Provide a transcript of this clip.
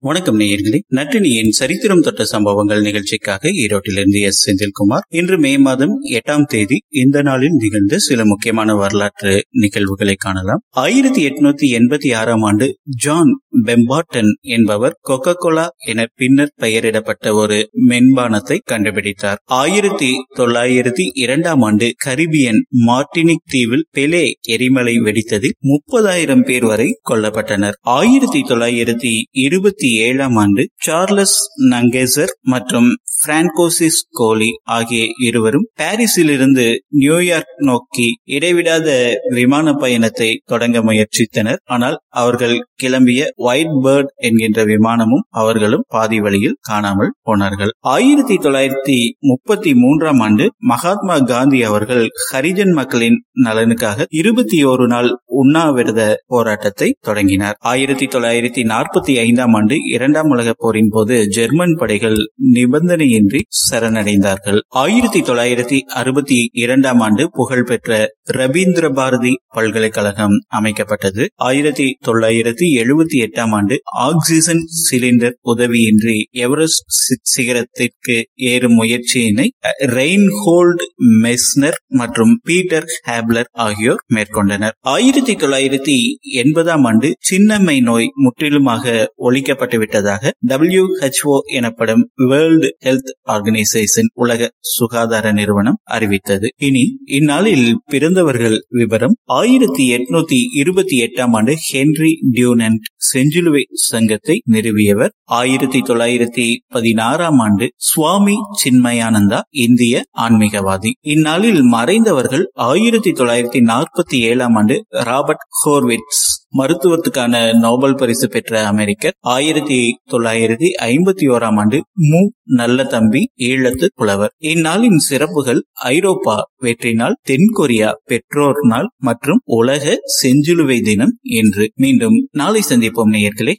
வணக்கம் நேயர்களே. நட்டினியின் சரித்திரம் தொட்ட சம்பவங்கள் நிகழ்ச்சிக்காக ஈரோட்டிலிருந்து எஸ். செந்தில்குமார். இன்று மே மாதம் எட்டாம் தேதி இந்த நாளில் நிகழ்ந்த சில முக்கியமான வரலாற்று நிகழ்வுகளை காணலாம். ஆயிரத்தி எட்நூத்தி எண்பத்தி ஆறாம் ஆண்டு ஜான் பெம்பாட்டன் என்பவர் கொக்கோ கோலா என பின்னர் பெயரிடப்பட்ட ஒரு மென்பானத்தை கண்டுபிடித்தார். ஆயிரத்தி தொள்ளாயிரத்தி இரண்டாம் ஆண்டு கரிபியன் மார்டினிக் தீவில் பெலே எரிமலை வெடித்ததில் முப்பதாயிரம் பேர் வரை கொல்லப்பட்டனர். ஆயிரத்தி தொள்ளாயிரத்தி இருபத்தி ஏழாம் ஆண்டு சார்லஸ் நங்கேசர் மற்றும் பிரான்கோசிஸ் கோலி ஆகிய இருவரும் பாரிஸில் இருந்து நியூயார்க் நோக்கி இடைவிடாத விமான பயணத்தை தொடங்க முயற்சித்தனர். ஆனால் அவர்கள் கிளம்பிய ஒயிட் பேர்ட் என்கின்ற விமானமும் அவர்களும் பாதி வழியில் காணாமல் போனார்கள். ஆயிரத்தி தொள்ளாயிரத்தி முப்பத்தி மூன்றாம் ஆண்டு மகாத்மா காந்தி அவர்கள் ஹரிஜன் மக்களின் நலனுக்காக இருபத்தி ஓரு நாள் உண்ணாவிரத போராட்டத்தை தொடங்கினார். ஆயிரத்தி தொள்ளாயிரத்தி நாற்பத்தி ஐந்தாம் ஆண்டு இரண்டாம் உலக போரின் போது ஜெர்மன் படைகள் நிபந்தனையின்றி சரணடைந்தார்கள். ஆயிரத்தி தொள்ளாயிரத்தி அறுபத்தி இரண்டாம் ஆண்டு புகழ்பெற்ற ரவீந்திர பாரதி பல்கலைக்கழகம் அமைக்கப்பட்டது. ஆயிரத்தி தொள்ளாயிரத்தி எழுபத்தி எட்டாம் ஆண்டு ஆக்சிஜன் சிலிண்டர் உதவியின்றி எவரெஸ்ட் சிகரத்திற்கு ஏறும் முயற்சியினை ரெயின்ஹோல்ட் மெஸ்னர் மற்றும் பீட்டர் ஹேப்லர் ஆகியோர் மேற்கொண்டனர். ஆயிரத்தி தொள்ளாயிரத்தி எண்பதாம் ஆண்டு சின்னம்மை நோய் முற்றிலுமாக ஒழிக்கப்பட்டு விட்டதாக டபிள்யூஹெச்ஓ எனப்படும் வேர்ல்டு ஹெல்த் ஆர்கனைசேஷன் உலக சுகாதார நிறுவனம் அறிவித்தது. இனி இந்நாளில் பிறந்த பிறந்தவர்கள் விவரம் ஆயிரத்தி எட்நூத்தி இருபத்தி எட்டாம் ஆண்டு ஹென்ரி டியூனன்ட் செஞ்சிலுவை சங்கத்தை நிறுவியவர். ஆயிரத்தி தொள்ளாயிரத்தி பதினாறாம் ஆண்டு சுவாமி சின்மயானந்தா இந்திய ஆன்மீகவாதி. இந்நாளில் மறைந்தவர்கள் ஆயிரத்தி தொள்ளாயிரத்தி நாற்பத்தி ஏழாம் ஆண்டு ராபர்ட் ஹோர்விட்ஸ். மருத்துவத்துக்கான நோபல் பரிசு பெற்ற அமெரிக்கர் ஆயிரத்தி தொள்ளாயிரத்தி ஐம்பத்தி ஓராம் ஆண்டு மு. நல்ல தம்பி ஈழத்து புலவர். இந்நாளின் சிறப்புகள் ஐரோப்பா வெற்றி நாள் தென்கொரியா பெற்றோர் நாள் மற்றும் உலக செஞ்சிலுவை தினம் என்று மீண்டும் நாளை சந்திப்போம் நேயர்களே.